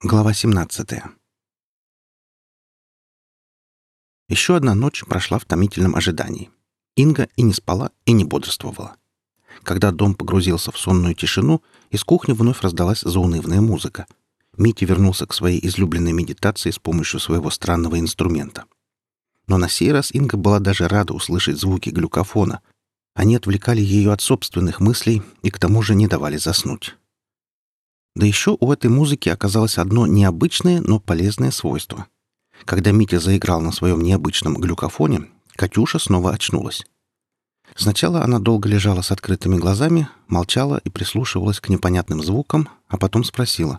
Глава 17. Еще одна ночь прошла в томительном ожидании. Инга и не спала, и не бодрствовала. Когда дом погрузился в сонную тишину, из кухни вновь раздалась заунывная музыка. Митя вернулся к своей излюбленной медитации с помощью своего странного инструмента. Но на сей раз Инга была даже рада услышать звуки глюкофона. Они отвлекали ее от собственных мыслей и к тому же не давали заснуть. Да еще у этой музыки оказалось одно необычное, но полезное свойство. Когда Митя заиграл на своем необычном глюкофоне, Катюша снова очнулась. Сначала она долго лежала с открытыми глазами, молчала и прислушивалась к непонятным звукам, а потом спросила.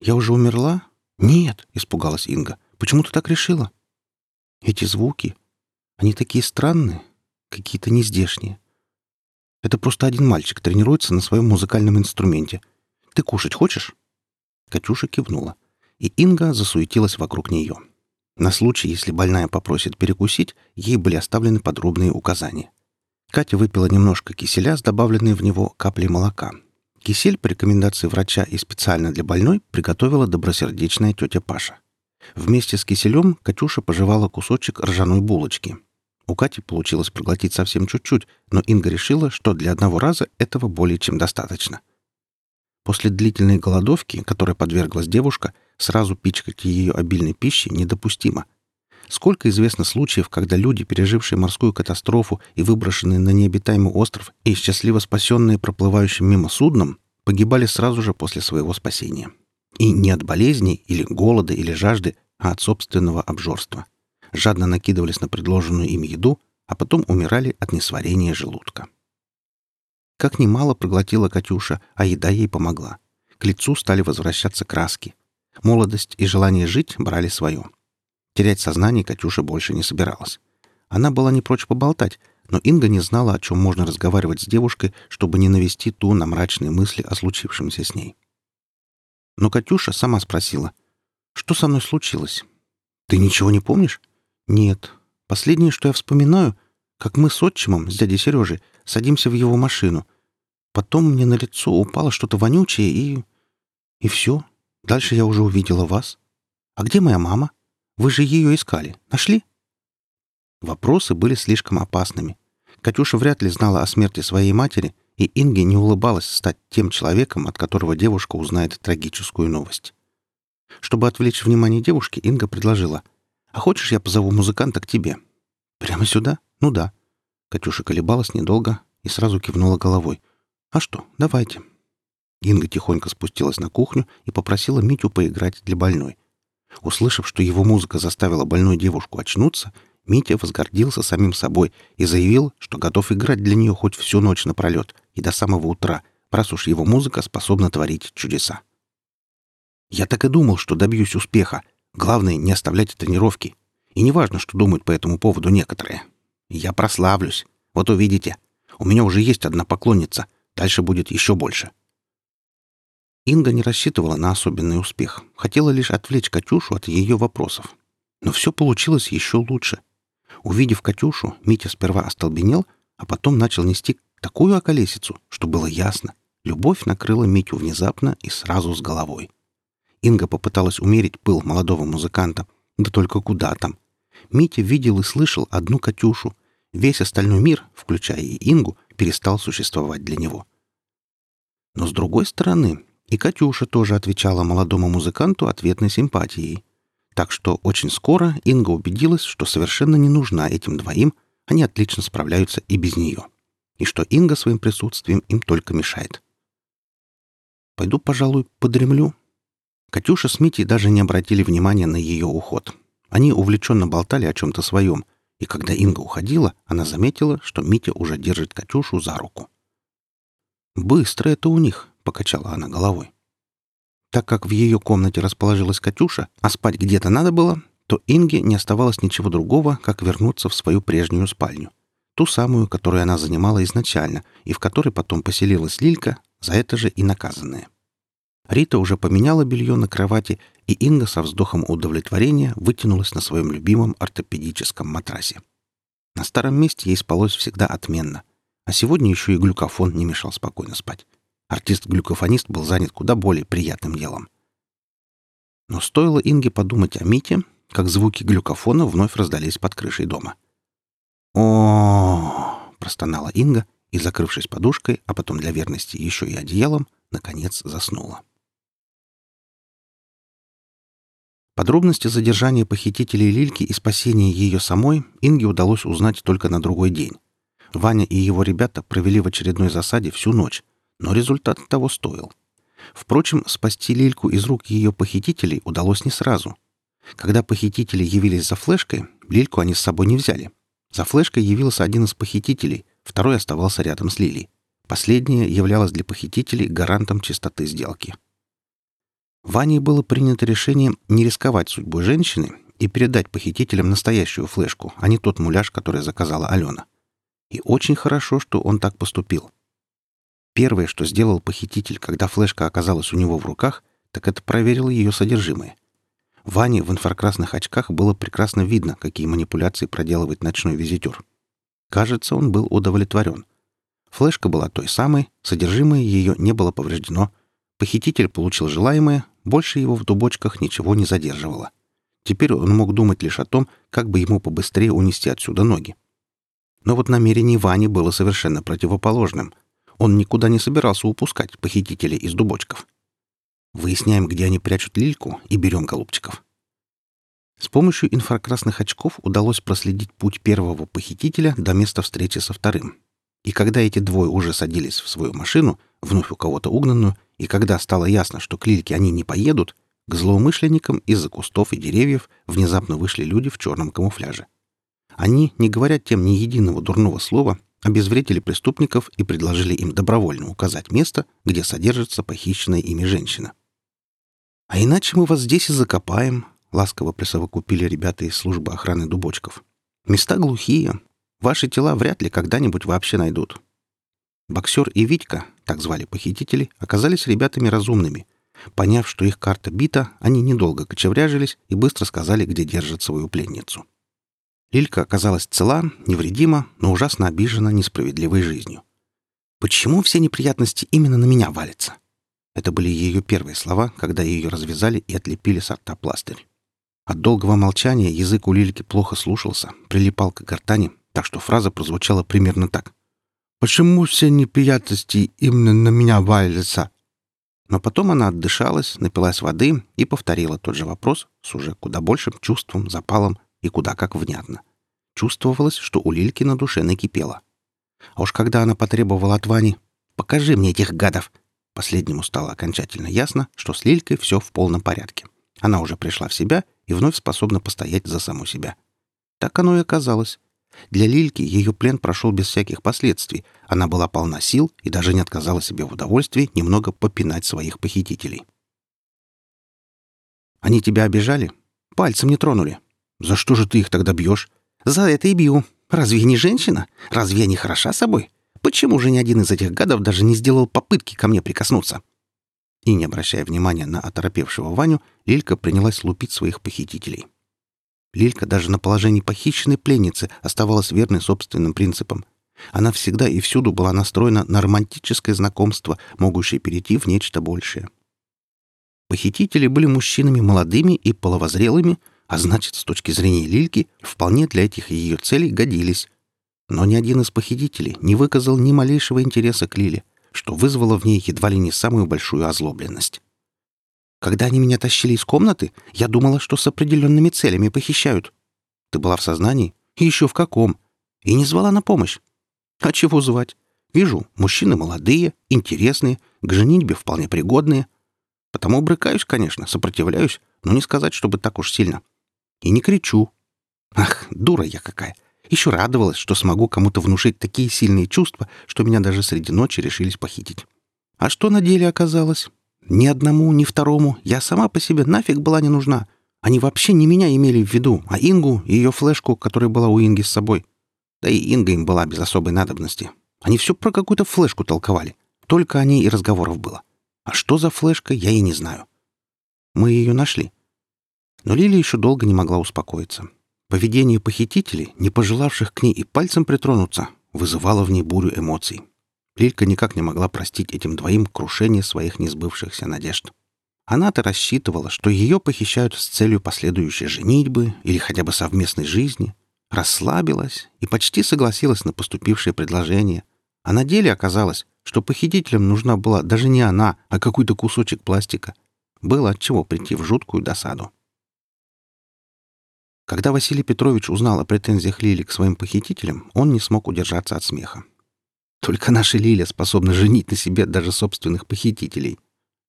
«Я уже умерла?» «Нет», — испугалась Инга. «Почему ты так решила?» «Эти звуки, они такие странные, какие-то нездешние. Это просто один мальчик тренируется на своем музыкальном инструменте — ты кушать хочешь?» Катюша кивнула, и Инга засуетилась вокруг нее. На случай, если больная попросит перекусить, ей были оставлены подробные указания. Катя выпила немножко киселя с добавленной в него каплей молока. Кисель по рекомендации врача и специально для больной приготовила добросердечная тетя Паша. Вместе с киселем Катюша пожевала кусочек ржаной булочки. У Кати получилось проглотить совсем чуть-чуть, но Инга решила, что для одного раза этого более чем достаточно — После длительной голодовки, которой подверглась девушка, сразу пичкать ее обильной пищей недопустимо. Сколько известно случаев, когда люди, пережившие морскую катастрофу и выброшенные на необитаемый остров и счастливо спасенные проплывающим мимо судном, погибали сразу же после своего спасения. И не от болезней или голода или жажды, а от собственного обжорства. Жадно накидывались на предложенную им еду, а потом умирали от несварения желудка. Как немало проглотила Катюша, а еда ей помогла. К лицу стали возвращаться краски. Молодость и желание жить брали свое. Терять сознание Катюша больше не собиралась. Она была не прочь поболтать, но Инга не знала, о чем можно разговаривать с девушкой, чтобы не навести ту на мрачные мысли о случившемся с ней. Но Катюша сама спросила, «Что со мной случилось?» «Ты ничего не помнишь?» «Нет. Последнее, что я вспоминаю, как мы с отчимом, с дядей Сережей, садимся в его машину. Потом мне на лицо упало что-то вонючее и... И все. Дальше я уже увидела вас. А где моя мама? Вы же ее искали. Нашли?» Вопросы были слишком опасными. Катюша вряд ли знала о смерти своей матери, и Инге не улыбалась стать тем человеком, от которого девушка узнает трагическую новость. Чтобы отвлечь внимание девушки, Инга предложила. «А хочешь, я позову музыканта к тебе?» «Прямо сюда? Ну да. Катюша колебалась недолго и сразу кивнула головой. «А что, давайте». Инга тихонько спустилась на кухню и попросила Митю поиграть для больной. Услышав, что его музыка заставила больную девушку очнуться, Митя возгордился самим собой и заявил, что готов играть для нее хоть всю ночь напролет и до самого утра, раз уж его музыка способна творить чудеса. «Я так и думал, что добьюсь успеха. Главное — не оставлять тренировки. И неважно, что думают по этому поводу некоторые. Я прославлюсь. Вот увидите. У меня уже есть одна поклонница. Дальше будет еще больше. Инга не рассчитывала на особенный успех. Хотела лишь отвлечь Катюшу от ее вопросов. Но все получилось еще лучше. Увидев Катюшу, Митя сперва остолбенел, а потом начал нести такую околесицу, что было ясно. Любовь накрыла Митю внезапно и сразу с головой. Инга попыталась умерить пыл молодого музыканта. Да только куда там? Митя видел и слышал одну Катюшу. Весь остальной мир, включая и Ингу, перестал существовать для него. Но с другой стороны, и Катюша тоже отвечала молодому музыканту ответной симпатией. Так что очень скоро Инга убедилась, что совершенно не нужна этим двоим, они отлично справляются и без нее. И что Инга своим присутствием им только мешает. «Пойду, пожалуй, подремлю». Катюша с Митей даже не обратили внимания на ее уход. Они увлеченно болтали о чем-то своем, и когда Инга уходила, она заметила, что Митя уже держит Катюшу за руку. «Быстро это у них», — покачала она головой. Так как в ее комнате расположилась Катюша, а спать где-то надо было, то Инге не оставалось ничего другого, как вернуться в свою прежнюю спальню. Ту самую, которую она занимала изначально, и в которой потом поселилась Лилька, за это же и наказанная. Рита уже поменяла белье на кровати, и Инга со вздохом удовлетворения вытянулась на своем любимом ортопедическом матрасе. На старом месте ей спалось всегда отменно. А сегодня еще и глюкофон не мешал спокойно спать. Артист-глюкофонист был занят куда более приятным делом. Но стоило Инге подумать о Мите, как звуки глюкофона вновь раздались под крышей дома. о простонала Инга и, закрывшись подушкой, а потом для верности еще и одеялом, наконец заснула. Подробности задержания похитителей Лильки и спасения ее самой Инге удалось узнать только на другой день. Ваня и его ребята провели в очередной засаде всю ночь, но результат того стоил. Впрочем, спасти Лильку из рук ее похитителей удалось не сразу. Когда похитители явились за флешкой, Лильку они с собой не взяли. За флешкой явился один из похитителей, второй оставался рядом с Лилией. Последняя являлась для похитителей гарантом чистоты сделки. Ваней было принято решение не рисковать судьбой женщины и передать похитителям настоящую флешку, а не тот муляж, который заказала Алена. И очень хорошо, что он так поступил. Первое, что сделал похититель, когда флешка оказалась у него в руках, так это проверил ее содержимое. Ване в инфракрасных очках было прекрасно видно, какие манипуляции проделывает ночной визитер. Кажется, он был удовлетворен. Флешка была той самой, содержимое ее не было повреждено. Похититель получил желаемое, больше его в дубочках ничего не задерживало. Теперь он мог думать лишь о том, как бы ему побыстрее унести отсюда ноги. Но вот намерение Вани было совершенно противоположным. Он никуда не собирался упускать похитителей из дубочков. Выясняем, где они прячут лильку, и берем голубчиков. С помощью инфракрасных очков удалось проследить путь первого похитителя до места встречи со вторым. И когда эти двое уже садились в свою машину, вновь у кого-то угнанную, и когда стало ясно, что к Лильке они не поедут, к злоумышленникам из-за кустов и деревьев внезапно вышли люди в черном камуфляже. Они, не говоря тем ни единого дурного слова, обезвредили преступников и предложили им добровольно указать место, где содержится похищенная ими женщина. «А иначе мы вас здесь и закопаем», — ласково присовокупили ребята из службы охраны дубочков. «Места глухие. Ваши тела вряд ли когда-нибудь вообще найдут». Боксер и Витька, так звали похитители, оказались ребятами разумными. Поняв, что их карта бита, они недолго кочевряжились и быстро сказали, где держат свою пленницу. Лилька оказалась цела, невредима, но ужасно обижена несправедливой жизнью. «Почему все неприятности именно на меня валятся?» Это были ее первые слова, когда ее развязали и отлепили с рта пластырь. От долгого молчания язык у Лильки плохо слушался, прилипал к гортани, так что фраза прозвучала примерно так. «Почему все неприятности именно на меня валятся?» Но потом она отдышалась, напилась воды и повторила тот же вопрос с уже куда большим чувством, запалом и куда как внятно. Чувствовалось, что у Лильки на душе накипело. А уж когда она потребовала от Вани «Покажи мне этих гадов!» Последнему стало окончательно ясно, что с Лилькой все в полном порядке. Она уже пришла в себя и вновь способна постоять за саму себя. Так оно и оказалось. Для Лильки ее плен прошел без всяких последствий. Она была полна сил и даже не отказала себе в удовольствии немного попинать своих похитителей. «Они тебя обижали? Пальцем не тронули. За что же ты их тогда бьешь? За это и бью. Разве я не женщина? Разве я не хороша собой? Почему же ни один из этих гадов даже не сделал попытки ко мне прикоснуться? И, не обращая внимания на оторопевшего Ваню, Лилька принялась лупить своих похитителей. Лилька даже на положении похищенной пленницы оставалась верной собственным принципам. Она всегда и всюду была настроена на романтическое знакомство, могущее перейти в нечто большее. Похитители были мужчинами молодыми и половозрелыми, а значит, с точки зрения Лильки, вполне для этих ее целей годились. Но ни один из похитителей не выказал ни малейшего интереса к Лиле, что вызвало в ней едва ли не самую большую озлобленность. Когда они меня тащили из комнаты, я думала, что с определенными целями похищают. Ты была в сознании? И еще в каком? И не звала на помощь. А чего звать? Вижу, мужчины молодые, интересные, к женитьбе вполне пригодные. Потому брыкаюсь, конечно, сопротивляюсь, но не сказать, чтобы так уж сильно. И не кричу. Ах, дура я какая. Еще радовалась, что смогу кому-то внушить такие сильные чувства, что меня даже среди ночи решились похитить. А что на деле оказалось? Ни одному, ни второму я сама по себе нафиг была не нужна. Они вообще не меня имели в виду, а Ингу и ее флешку, которая была у Инги с собой. Да и Инга им была без особой надобности. Они все про какую-то флешку толковали. Только о ней и разговоров было. А что за флешка, я и не знаю. Мы ее нашли. Но Лилия еще долго не могла успокоиться. Поведение похитителей, не пожелавших к ней и пальцем притронуться, вызывало в ней бурю эмоций. Лилька никак не могла простить этим двоим крушение своих несбывшихся надежд. Она-то рассчитывала, что ее похищают с целью последующей женитьбы или хотя бы совместной жизни, расслабилась и почти согласилась на поступившее предложение. А на деле оказалось, что похитителям нужна была даже не она, а какой-то кусочек пластика. Было от чего прийти в жуткую досаду. Когда Василий Петрович узнал о претензиях Лили к своим похитителям, он не смог удержаться от смеха. Только наша Лиля способна женить на себе даже собственных похитителей.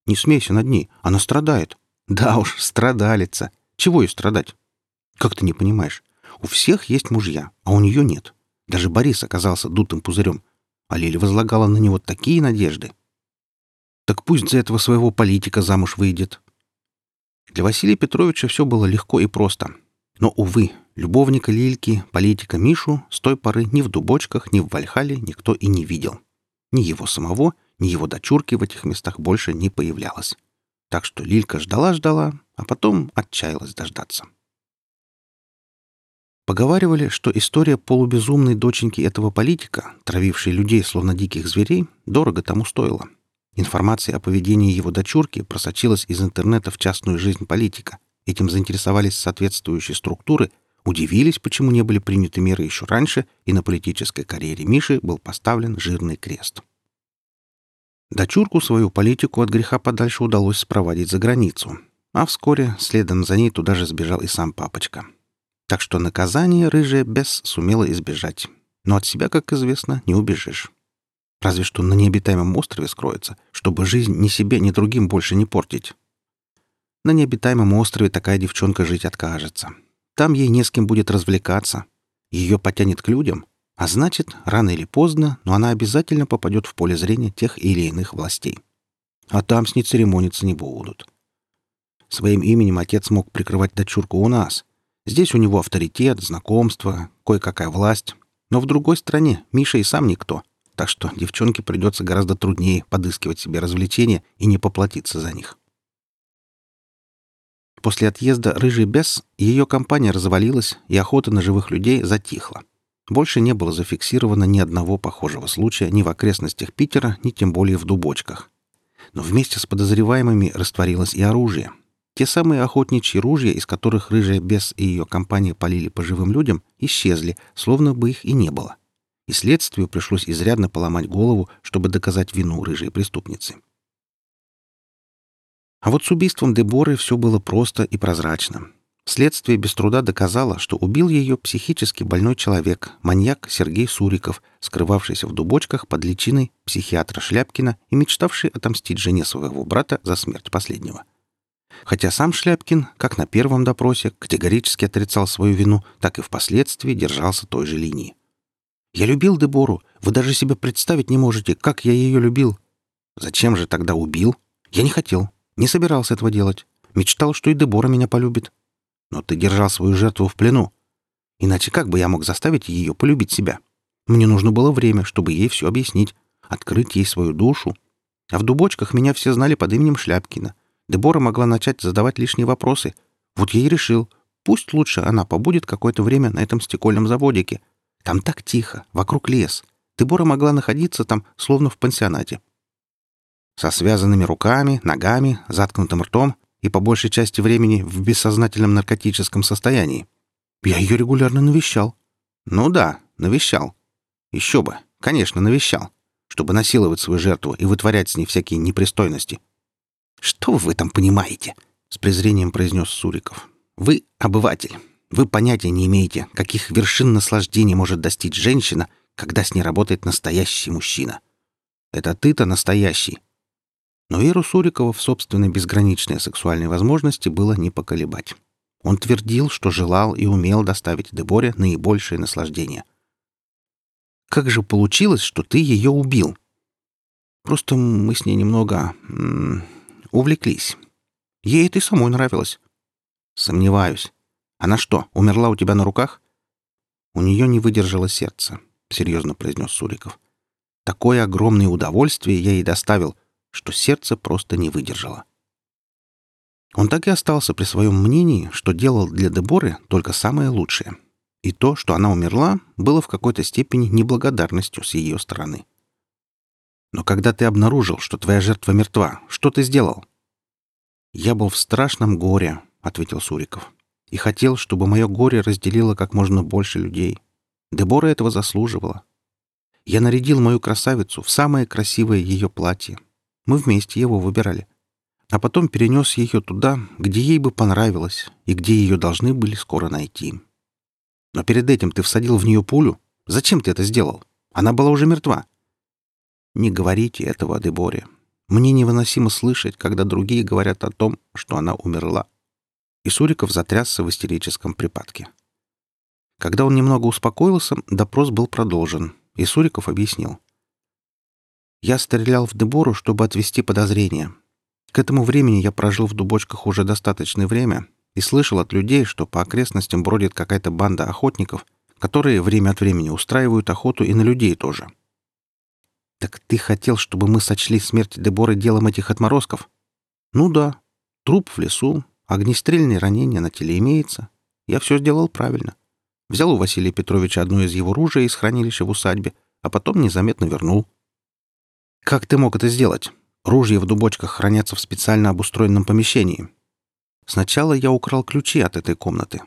Не смейся над ней, она страдает. Да уж, страдалица. Чего ей страдать? Как ты не понимаешь? У всех есть мужья, а у нее нет. Даже Борис оказался дутым пузырем, а Лиля возлагала на него такие надежды. Так пусть за этого своего политика замуж выйдет. Для Василия Петровича все было легко и просто. Но, увы, любовника Лильки, политика Мишу с той поры ни в Дубочках, ни в Вальхале никто и не видел. Ни его самого, ни его дочурки в этих местах больше не появлялось. Так что Лилька ждала-ждала, а потом отчаялась дождаться. Поговаривали, что история полубезумной доченьки этого политика, травившей людей словно диких зверей, дорого тому стоила. Информация о поведении его дочурки просочилась из интернета в частную жизнь политика. Этим заинтересовались соответствующие структуры, удивились, почему не были приняты меры еще раньше, и на политической карьере Миши был поставлен жирный крест. Дочурку свою политику от греха подальше удалось спровадить за границу, а вскоре следом за ней туда же сбежал и сам папочка. Так что наказание рыжая без сумела избежать. Но от себя, как известно, не убежишь. Разве что на необитаемом острове скроется, чтобы жизнь ни себе, ни другим больше не портить. На необитаемом острове такая девчонка жить откажется. Там ей не с кем будет развлекаться. Ее потянет к людям, а значит, рано или поздно, но она обязательно попадет в поле зрения тех или иных властей. А там с ней церемониться не будут. Своим именем отец мог прикрывать дочурку у нас. Здесь у него авторитет, знакомство, кое-какая власть. Но в другой стране Миша и сам никто. Так что девчонке придется гораздо труднее подыскивать себе развлечения и не поплатиться за них. После отъезда «Рыжий бес» ее компания развалилась, и охота на живых людей затихла. Больше не было зафиксировано ни одного похожего случая ни в окрестностях Питера, ни тем более в Дубочках. Но вместе с подозреваемыми растворилось и оружие. Те самые охотничьи ружья, из которых рыжая бес и ее компания полили по живым людям, исчезли, словно бы их и не было. И следствию пришлось изрядно поломать голову, чтобы доказать вину рыжей преступницы. А вот с убийством Деборы все было просто и прозрачно. Следствие без труда доказало, что убил ее психически больной человек, маньяк Сергей Суриков, скрывавшийся в дубочках под личиной психиатра Шляпкина и мечтавший отомстить жене своего брата за смерть последнего. Хотя сам Шляпкин, как на первом допросе, категорически отрицал свою вину, так и впоследствии держался той же линии. «Я любил Дебору. Вы даже себе представить не можете, как я ее любил. Зачем же тогда убил? Я не хотел. Не собирался этого делать. Мечтал, что и Дебора меня полюбит. Но ты держал свою жертву в плену. Иначе как бы я мог заставить ее полюбить себя? Мне нужно было время, чтобы ей все объяснить, открыть ей свою душу. А в дубочках меня все знали под именем Шляпкина. Дебора могла начать задавать лишние вопросы. Вот я и решил, пусть лучше она побудет какое-то время на этом стекольном заводике. Там так тихо, вокруг лес. Дебора могла находиться там, словно в пансионате. Со связанными руками, ногами, заткнутым ртом и по большей части времени в бессознательном наркотическом состоянии. Я ее регулярно навещал. Ну да, навещал. Еще бы, конечно, навещал, чтобы насиловать свою жертву и вытворять с ней всякие непристойности. «Что вы в этом понимаете?» — с презрением произнес Суриков. «Вы обыватель. Вы понятия не имеете, каких вершин наслаждения может достичь женщина, когда с ней работает настоящий мужчина. Это ты-то настоящий, но веру Сурикова в собственные безграничные сексуальные возможности было не поколебать. Он твердил, что желал и умел доставить Деборе наибольшее наслаждение. «Как же получилось, что ты ее убил?» «Просто мы с ней немного... М -м, увлеклись. Ей это и самой нравилось». «Сомневаюсь. Она что, умерла у тебя на руках?» «У нее не выдержало сердце», — серьезно произнес Суриков. «Такое огромное удовольствие я ей доставил, что сердце просто не выдержало. Он так и остался при своем мнении, что делал для Деборы только самое лучшее. И то, что она умерла, было в какой-то степени неблагодарностью с ее стороны. Но когда ты обнаружил, что твоя жертва мертва, что ты сделал? «Я был в страшном горе», — ответил Суриков. «И хотел, чтобы мое горе разделило как можно больше людей. Дебора этого заслуживала. Я нарядил мою красавицу в самое красивое ее платье. Мы вместе его выбирали. А потом перенес ее туда, где ей бы понравилось и где ее должны были скоро найти. Но перед этим ты всадил в нее пулю. Зачем ты это сделал? Она была уже мертва. Не говорите этого о Деборе. Мне невыносимо слышать, когда другие говорят о том, что она умерла. И Суриков затрясся в истерическом припадке. Когда он немного успокоился, допрос был продолжен, и Суриков объяснил. «Я стрелял в Дебору, чтобы отвести подозрения. К этому времени я прожил в дубочках уже достаточное время и слышал от людей, что по окрестностям бродит какая-то банда охотников, которые время от времени устраивают охоту и на людей тоже. «Так ты хотел, чтобы мы сочли смерть Деборы делом этих отморозков?» «Ну да. Труп в лесу, огнестрельное ранение на теле имеется. Я все сделал правильно. Взял у Василия Петровича одно из его ружей из хранилища в усадьбе, а потом незаметно вернул». «Как ты мог это сделать? Ружья в дубочках хранятся в специально обустроенном помещении. Сначала я украл ключи от этой комнаты.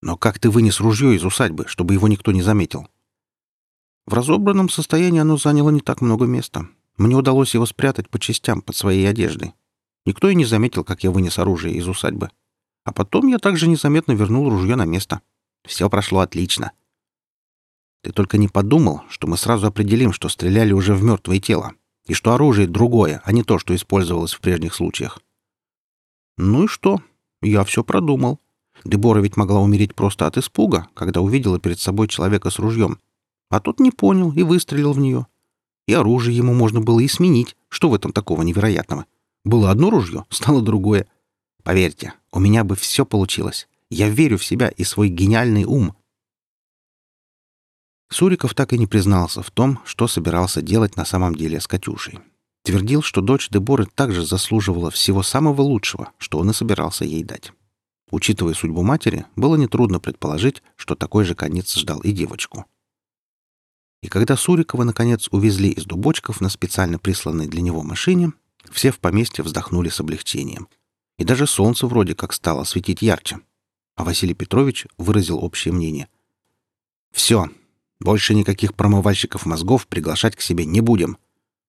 Но как ты вынес ружье из усадьбы, чтобы его никто не заметил?» В разобранном состоянии оно заняло не так много места. Мне удалось его спрятать по частям под своей одеждой. Никто и не заметил, как я вынес оружие из усадьбы. А потом я также незаметно вернул ружье на место. Все прошло отлично. Ты только не подумал, что мы сразу определим, что стреляли уже в мертвое тело, и что оружие другое, а не то, что использовалось в прежних случаях. Ну и что? Я все продумал. Дебора ведь могла умереть просто от испуга, когда увидела перед собой человека с ружьем, а тот не понял и выстрелил в нее. И оружие ему можно было и сменить. Что в этом такого невероятного? Было одно ружье, стало другое. Поверьте, у меня бы все получилось. Я верю в себя и свой гениальный ум. Суриков так и не признался в том, что собирался делать на самом деле с Катюшей. Твердил, что дочь Деборы также заслуживала всего самого лучшего, что он и собирался ей дать. Учитывая судьбу матери, было нетрудно предположить, что такой же конец ждал и девочку. И когда Сурикова, наконец, увезли из дубочков на специально присланной для него машине, все в поместье вздохнули с облегчением. И даже солнце вроде как стало светить ярче. А Василий Петрович выразил общее мнение. «Все, больше никаких промывальщиков мозгов приглашать к себе не будем.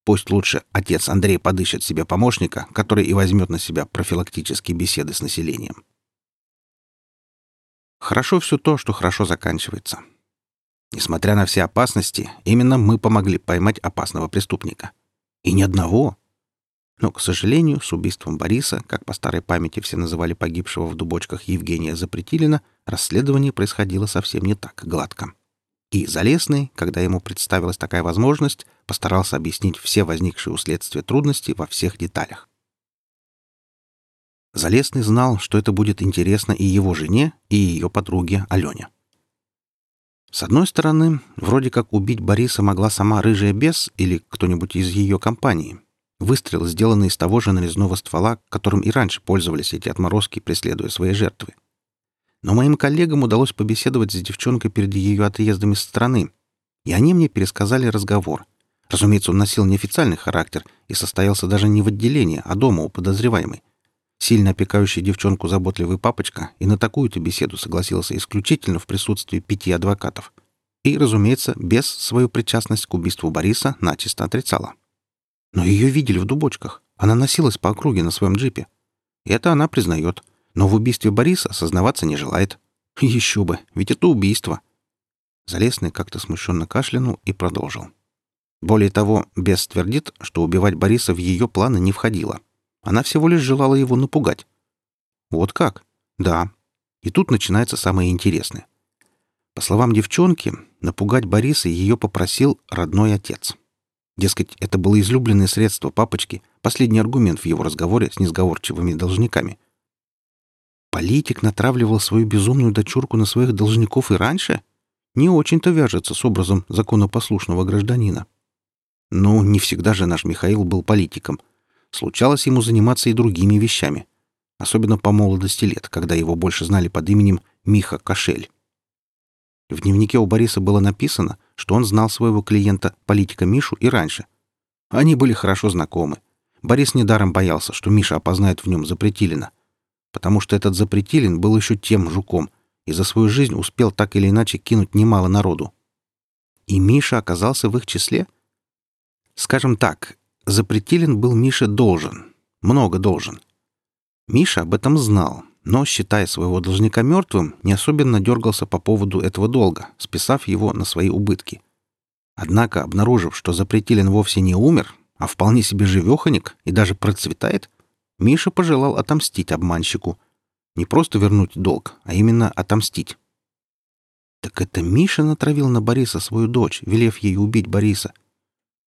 Пусть лучше отец Андрей подыщет себе помощника, который и возьмет на себя профилактические беседы с населением». Хорошо все то, что хорошо заканчивается. Несмотря на все опасности, именно мы помогли поймать опасного преступника. И ни одного. Но, к сожалению, с убийством Бориса, как по старой памяти все называли погибшего в дубочках Евгения Запретилина, расследование происходило совсем не так гладко. И Залесный, когда ему представилась такая возможность, постарался объяснить все возникшие у следствия трудности во всех деталях. Залесный знал, что это будет интересно и его жене, и ее подруге Алене. С одной стороны, вроде как убить Бориса могла сама рыжая бес или кто-нибудь из ее компании. Выстрел, сделанный из того же нарезного ствола, которым и раньше пользовались эти отморозки, преследуя свои жертвы. Но моим коллегам удалось побеседовать с девчонкой перед ее отъездом из страны, и они мне пересказали разговор. Разумеется, он носил неофициальный характер и состоялся даже не в отделении, а дома у подозреваемой. Сильно опекающий девчонку заботливый папочка и на такую-то беседу согласился исключительно в присутствии пяти адвокатов. И, разумеется, без свою причастность к убийству Бориса начисто отрицала. Но ее видели в дубочках. Она носилась по округе на своем джипе. Это она признает. Но в убийстве Бориса сознаваться не желает. Еще бы, ведь это убийство. Залесный как-то смущенно кашлянул и продолжил. Более того, Бес твердит, что убивать Бориса в ее планы не входило. Она всего лишь желала его напугать. Вот как? Да. И тут начинается самое интересное. По словам девчонки, напугать Бориса ее попросил родной отец. Дескать, это было излюбленное средство папочки, последний аргумент в его разговоре с несговорчивыми должниками. Политик натравливал свою безумную дочурку на своих должников и раньше? Не очень-то вяжется с образом законопослушного гражданина. Но не всегда же наш Михаил был политиком — случалось ему заниматься и другими вещами, особенно по молодости лет, когда его больше знали под именем Миха Кошель. В дневнике у Бориса было написано, что он знал своего клиента, политика Мишу, и раньше. Они были хорошо знакомы. Борис недаром боялся, что Миша опознает в нем Запретилина. Потому что этот Запретилин был еще тем жуком и за свою жизнь успел так или иначе кинуть немало народу. И Миша оказался в их числе? Скажем так, Запретилин был Мише должен. Много должен. Миша об этом знал, но, считая своего должника мертвым, не особенно дергался по поводу этого долга, списав его на свои убытки. Однако, обнаружив, что Запретилин вовсе не умер, а вполне себе живеханик и даже процветает, Миша пожелал отомстить обманщику. Не просто вернуть долг, а именно отомстить. Так это Миша натравил на Бориса свою дочь, велев ей убить Бориса.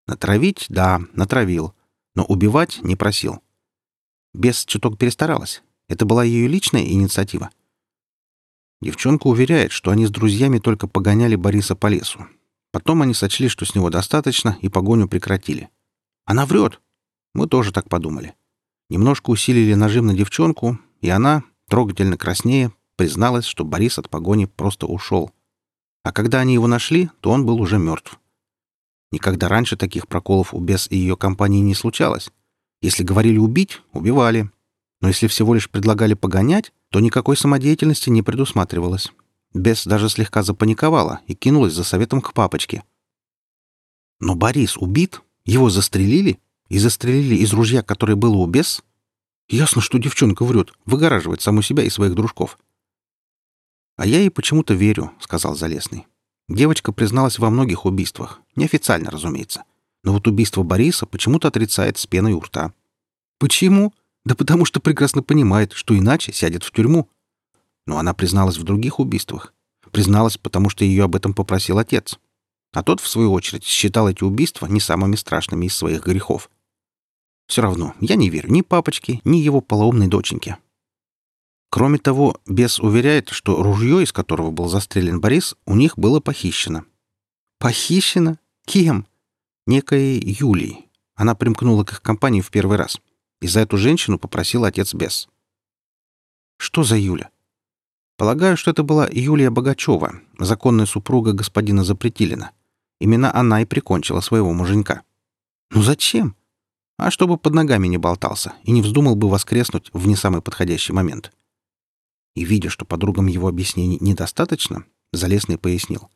Натравить — да, натравил, но убивать не просил. Бес чуток перестаралась. Это была ее личная инициатива. Девчонка уверяет, что они с друзьями только погоняли Бориса по лесу. Потом они сочли, что с него достаточно, и погоню прекратили. Она врет. Мы тоже так подумали. Немножко усилили нажим на девчонку, и она, трогательно краснее, призналась, что Борис от погони просто ушел. А когда они его нашли, то он был уже мертв. Никогда раньше таких проколов у Бес и ее компании не случалось. Если говорили убить — убивали. Но если всего лишь предлагали погонять, то никакой самодеятельности не предусматривалось. Бес даже слегка запаниковала и кинулась за советом к папочке. Но Борис убит, его застрелили? И застрелили из ружья, которое было у бес? Ясно, что девчонка врет, выгораживает саму себя и своих дружков. «А я ей почему-то верю», — сказал Залесный. Девочка призналась во многих убийствах. Неофициально, разумеется. Но вот убийство Бориса почему-то отрицает с пеной у рта. Почему? Да потому что прекрасно понимает, что иначе сядет в тюрьму. Но она призналась в других убийствах. Призналась, потому что ее об этом попросил отец а тот, в свою очередь, считал эти убийства не самыми страшными из своих грехов. Все равно, я не верю ни папочке, ни его полоумной доченьке. Кроме того, бес уверяет, что ружье, из которого был застрелен Борис, у них было похищено. Похищено? Кем? Некой Юлией. Она примкнула к их компании в первый раз. И за эту женщину попросил отец бес. Что за Юля? Полагаю, что это была Юлия Богачева, законная супруга господина Запретилина. Именно она и прикончила своего муженька. Ну зачем? А чтобы под ногами не болтался и не вздумал бы воскреснуть в не самый подходящий момент. И, видя, что подругам его объяснений недостаточно, Залесный пояснил.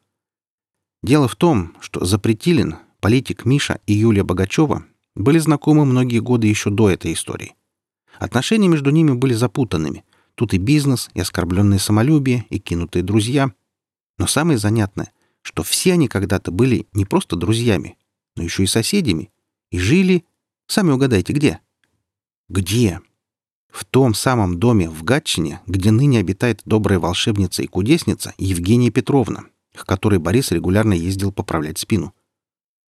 Дело в том, что Запретилин, политик Миша и Юлия Богачева были знакомы многие годы еще до этой истории. Отношения между ними были запутанными. Тут и бизнес, и оскорбленное самолюбие, и кинутые друзья. Но самое занятное, что все они когда-то были не просто друзьями, но еще и соседями, и жили... Сами угадайте, где? Где? В том самом доме в Гатчине, где ныне обитает добрая волшебница и кудесница Евгения Петровна, к которой Борис регулярно ездил поправлять спину.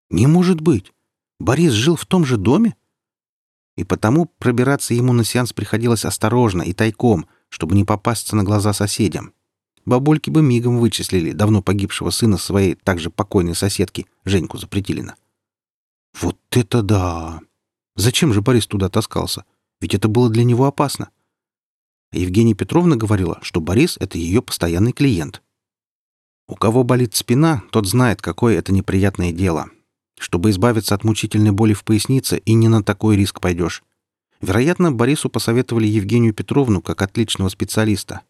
Не может быть! Борис жил в том же доме? И потому пробираться ему на сеанс приходилось осторожно и тайком, чтобы не попасться на глаза соседям. Бабульки бы мигом вычислили давно погибшего сына своей также покойной соседки, Женьку Запретилина. Вот это да! Зачем же Борис туда таскался? Ведь это было для него опасно. А Евгения Петровна говорила, что Борис — это ее постоянный клиент. У кого болит спина, тот знает, какое это неприятное дело. Чтобы избавиться от мучительной боли в пояснице, и не на такой риск пойдешь. Вероятно, Борису посоветовали Евгению Петровну как отличного специалиста,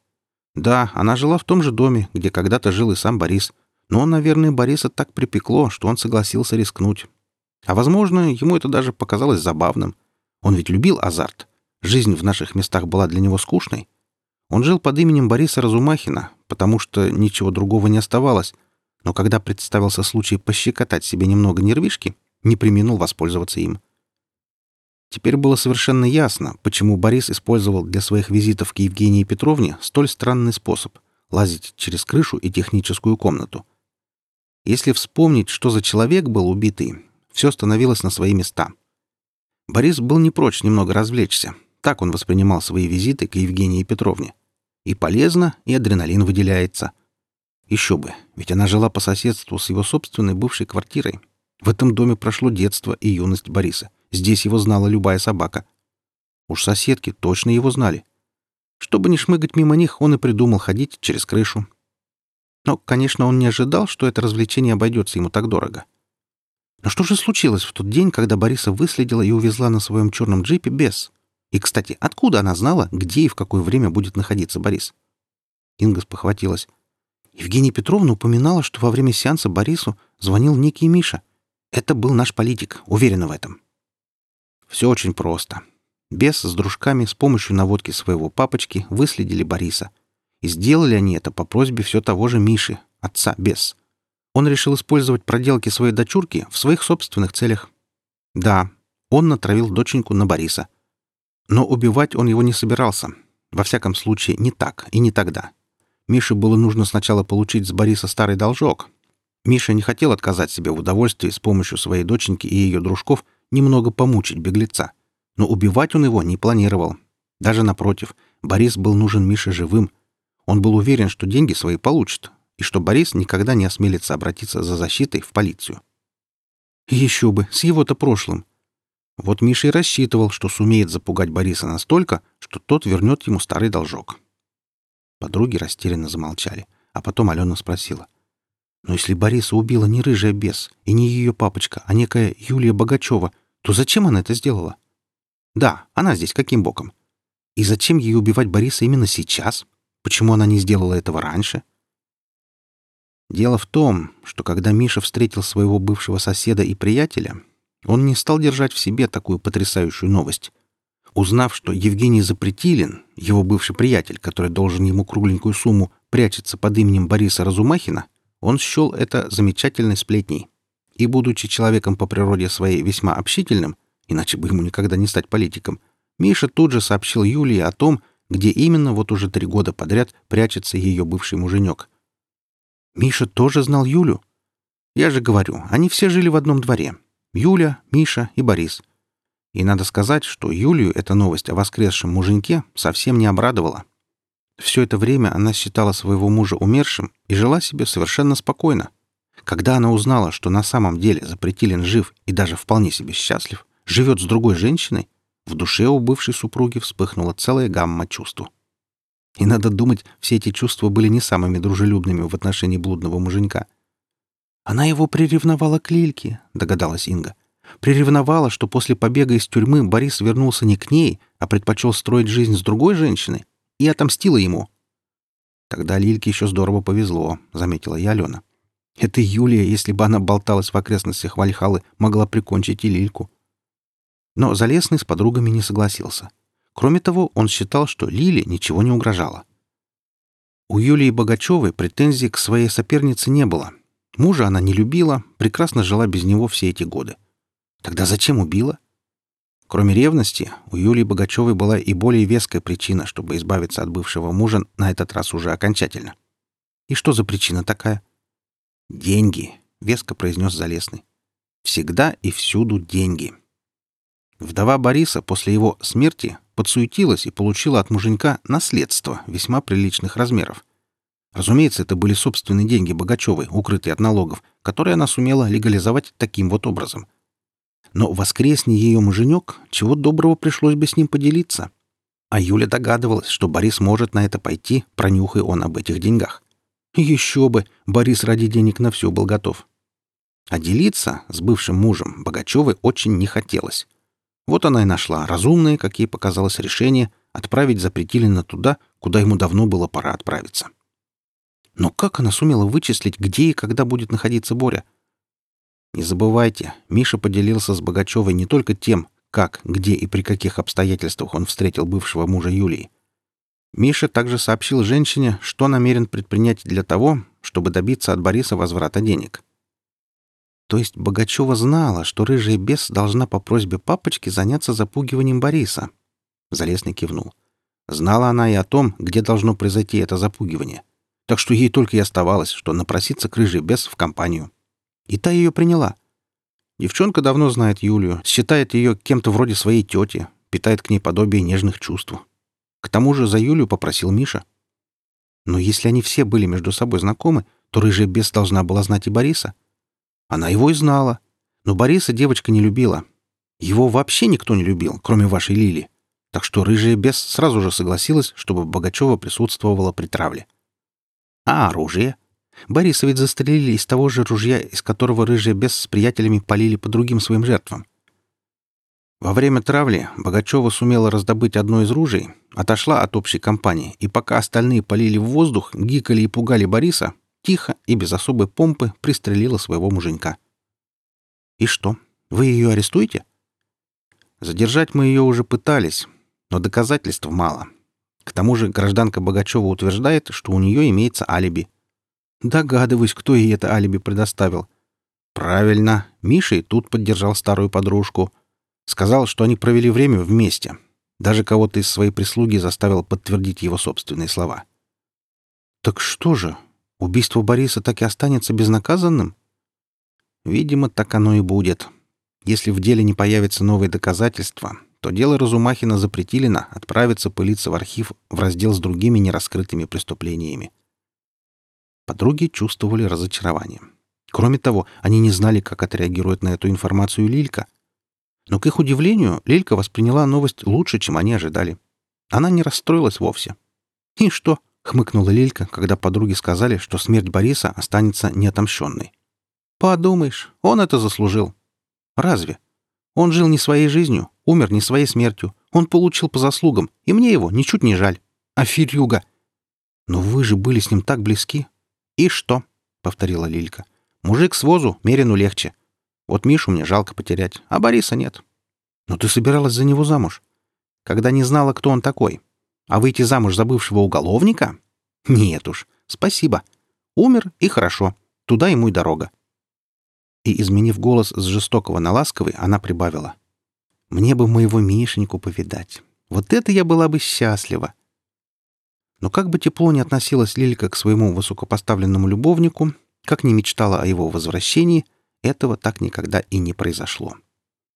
да, она жила в том же доме, где когда-то жил и сам Борис. Но, наверное, Бориса так припекло, что он согласился рискнуть. А, возможно, ему это даже показалось забавным. Он ведь любил азарт. Жизнь в наших местах была для него скучной. Он жил под именем Бориса Разумахина, потому что ничего другого не оставалось. Но когда представился случай пощекотать себе немного нервишки, не применил воспользоваться им. Теперь было совершенно ясно, почему Борис использовал для своих визитов к Евгении Петровне столь странный способ — лазить через крышу и техническую комнату. Если вспомнить, что за человек был убитый, все становилось на свои места. Борис был не прочь немного развлечься. Так он воспринимал свои визиты к Евгении Петровне. И полезно, и адреналин выделяется. Еще бы, ведь она жила по соседству с его собственной бывшей квартирой. В этом доме прошло детство и юность Бориса. Здесь его знала любая собака. Уж соседки точно его знали. Чтобы не шмыгать мимо них, он и придумал ходить через крышу. Но, конечно, он не ожидал, что это развлечение обойдется ему так дорого. Но что же случилось в тот день, когда Бориса выследила и увезла на своем черном джипе без? И, кстати, откуда она знала, где и в какое время будет находиться Борис? Инга спохватилась. Евгения Петровна упоминала, что во время сеанса Борису звонил некий Миша. Это был наш политик, уверена в этом. Все очень просто. Бес с дружками с помощью наводки своего папочки выследили Бориса. И сделали они это по просьбе все того же Миши, отца Бес. Он решил использовать проделки своей дочурки в своих собственных целях. Да, он натравил доченьку на Бориса. Но убивать он его не собирался. Во всяком случае, не так и не тогда. Мише было нужно сначала получить с Бориса старый должок. Миша не хотел отказать себе в удовольствии с помощью своей доченьки и ее дружков немного помучить беглеца. Но убивать он его не планировал. Даже напротив, Борис был нужен Мише живым. Он был уверен, что деньги свои получит, и что Борис никогда не осмелится обратиться за защитой в полицию. Еще бы, с его-то прошлым. Вот Миша и рассчитывал, что сумеет запугать Бориса настолько, что тот вернет ему старый должок. Подруги растерянно замолчали, а потом Алена спросила. «Но если Бориса убила не рыжая бес и не ее папочка, а некая Юлия Богачева, то зачем она это сделала?» «Да, она здесь каким боком? И зачем ей убивать Бориса именно сейчас? Почему она не сделала этого раньше?» Дело в том, что когда Миша встретил своего бывшего соседа и приятеля, он не стал держать в себе такую потрясающую новость. Узнав, что Евгений Запретилин, его бывший приятель, который должен ему кругленькую сумму, прячется под именем Бориса Разумахина, он счел это замечательной сплетней. И, будучи человеком по природе своей весьма общительным, иначе бы ему никогда не стать политиком, Миша тут же сообщил Юлии о том, где именно вот уже три года подряд прячется ее бывший муженек — Миша тоже знал Юлю. Я же говорю, они все жили в одном дворе. Юля, Миша и Борис. И надо сказать, что Юлию эта новость о воскресшем муженьке совсем не обрадовала. Все это время она считала своего мужа умершим и жила себе совершенно спокойно. Когда она узнала, что на самом деле Запретилин жив и даже вполне себе счастлив, живет с другой женщиной, в душе у бывшей супруги вспыхнула целая гамма чувств. И надо думать, все эти чувства были не самыми дружелюбными в отношении блудного муженька. «Она его приревновала к Лильке», — догадалась Инга. «Приревновала, что после побега из тюрьмы Борис вернулся не к ней, а предпочел строить жизнь с другой женщиной, и отомстила ему». «Тогда Лильке еще здорово повезло», — заметила я Алена. «Это Юлия, если бы она болталась в окрестностях Вальхалы, могла прикончить и Лильку». Но Залесный с подругами не согласился. Кроме того, он считал, что Лиле ничего не угрожало. У Юлии Богачевой претензий к своей сопернице не было. Мужа она не любила, прекрасно жила без него все эти годы. Тогда зачем убила? Кроме ревности, у Юлии Богачевой была и более веская причина, чтобы избавиться от бывшего мужа на этот раз уже окончательно. И что за причина такая? «Деньги», — веско произнес Залесный. «Всегда и всюду деньги». Вдова Бориса после его смерти подсуетилась и получила от муженька наследство весьма приличных размеров. Разумеется, это были собственные деньги Богачевой, укрытые от налогов, которые она сумела легализовать таким вот образом. Но воскресни ее муженек, чего доброго пришлось бы с ним поделиться. А Юля догадывалась, что Борис может на это пойти, пронюхай он об этих деньгах. Еще бы, Борис ради денег на все был готов. А делиться с бывшим мужем Богачевой очень не хотелось. Вот она и нашла разумное, как ей показалось, решение отправить Запретилина туда, куда ему давно было пора отправиться. Но как она сумела вычислить, где и когда будет находиться Боря? Не забывайте, Миша поделился с Богачевой не только тем, как, где и при каких обстоятельствах он встретил бывшего мужа Юлии. Миша также сообщил женщине, что намерен предпринять для того, чтобы добиться от Бориса возврата денег. То есть Богачева знала, что рыжая бес должна по просьбе папочки заняться запугиванием Бориса. Залесный кивнул. Знала она и о том, где должно произойти это запугивание. Так что ей только и оставалось, что напроситься к рыжей бес в компанию. И та ее приняла. Девчонка давно знает Юлию, считает ее кем-то вроде своей тети, питает к ней подобие нежных чувств. К тому же за Юлию попросил Миша. Но если они все были между собой знакомы, то рыжая бес должна была знать и Бориса — она его и знала. Но Бориса девочка не любила. Его вообще никто не любил, кроме вашей Лили. Так что рыжая бес сразу же согласилась, чтобы Богачева присутствовала при травле. А оружие? Бориса ведь застрелили из того же ружья, из которого рыжие бес с приятелями полили по другим своим жертвам. Во время травли Богачева сумела раздобыть одно из ружей, отошла от общей компании, и пока остальные полили в воздух, гикали и пугали Бориса, тихо и без особой помпы пристрелила своего муженька. «И что, вы ее арестуете?» «Задержать мы ее уже пытались, но доказательств мало. К тому же гражданка Богачева утверждает, что у нее имеется алиби. Догадываюсь, кто ей это алиби предоставил. Правильно, Миша и тут поддержал старую подружку. Сказал, что они провели время вместе. Даже кого-то из своей прислуги заставил подтвердить его собственные слова. Так что же, убийство Бориса так и останется безнаказанным? Видимо, так оно и будет. Если в деле не появятся новые доказательства, то дело Разумахина запретилено отправиться пылиться в архив в раздел с другими нераскрытыми преступлениями. Подруги чувствовали разочарование. Кроме того, они не знали, как отреагирует на эту информацию Лилька. Но, к их удивлению, Лилька восприняла новость лучше, чем они ожидали. Она не расстроилась вовсе. «И что?» — хмыкнула Лилька, когда подруги сказали, что смерть Бориса останется неотомщенной. «Подумаешь, он это заслужил». «Разве? Он жил не своей жизнью, умер не своей смертью. Он получил по заслугам, и мне его ничуть не жаль. А Фирюга? Но вы же были с ним так близки, «И что?» — повторила Лилька. «Мужик с возу Мерину легче. Вот Мишу мне жалко потерять, а Бориса нет». «Но ты собиралась за него замуж?» «Когда не знала, кто он такой. А выйти замуж за бывшего уголовника? Нет уж, спасибо. Умер и хорошо. Туда ему и дорога». И, изменив голос с жестокого на ласковый, она прибавила. «Мне бы моего Мишеньку повидать. Вот это я была бы счастлива. Но как бы тепло ни относилась Лилька к своему высокопоставленному любовнику, как ни мечтала о его возвращении, этого так никогда и не произошло.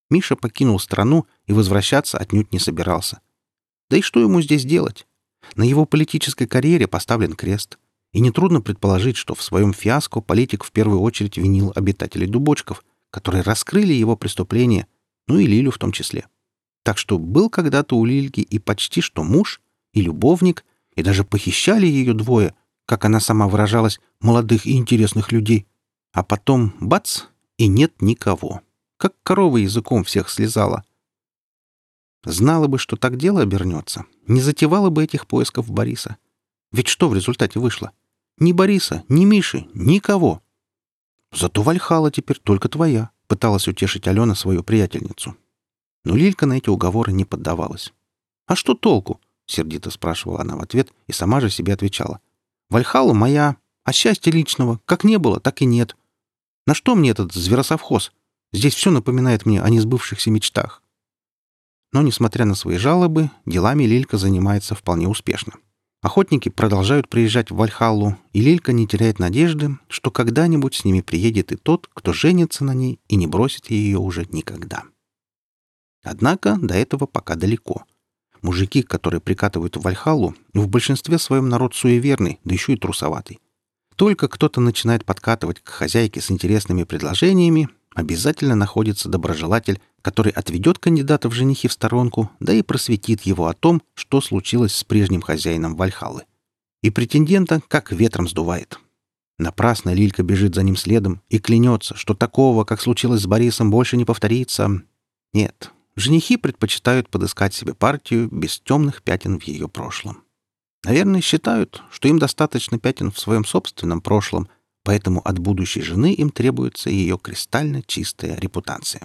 Миша покинул страну и возвращаться отнюдь не собирался. Да и что ему здесь делать? На его политической карьере поставлен крест. И нетрудно предположить, что в своем фиаско политик в первую очередь винил обитателей Дубочков, которые раскрыли его преступление, ну и Лилю в том числе. Так что был когда-то у Лильки и почти что муж, и любовник, и даже похищали ее двое, как она сама выражалась, молодых и интересных людей. А потом — бац! — и нет никого. Как корова языком всех слезала. Знала бы, что так дело обернется, не затевала бы этих поисков Бориса. Ведь что в результате вышло? Ни Бориса, ни Миши, никого. Зато Вальхала теперь только твоя, пыталась утешить Алена свою приятельницу. Но Лилька на эти уговоры не поддавалась. А что толку? сердито спрашивала она в ответ и сама же себе отвечала. «Вальхалла моя, а счастья личного как не было, так и нет. На что мне этот зверосовхоз? Здесь все напоминает мне о несбывшихся мечтах». Но, несмотря на свои жалобы, делами Лилька занимается вполне успешно. Охотники продолжают приезжать в Вальхаллу, и Лилька не теряет надежды, что когда-нибудь с ними приедет и тот, кто женится на ней и не бросит ее уже никогда. Однако до этого пока далеко. Мужики, которые прикатывают в Вальхалу, в большинстве своем народ суеверный, да еще и трусоватый. Только кто-то начинает подкатывать к хозяйке с интересными предложениями, обязательно находится доброжелатель, который отведет кандидата в женихи в сторонку, да и просветит его о том, что случилось с прежним хозяином Вальхалы. И претендента как ветром сдувает. Напрасно Лилька бежит за ним следом и клянется, что такого, как случилось с Борисом, больше не повторится. Нет, женихи предпочитают подыскать себе партию без темных пятен в ее прошлом. Наверное, считают, что им достаточно пятен в своем собственном прошлом, поэтому от будущей жены им требуется ее кристально чистая репутация.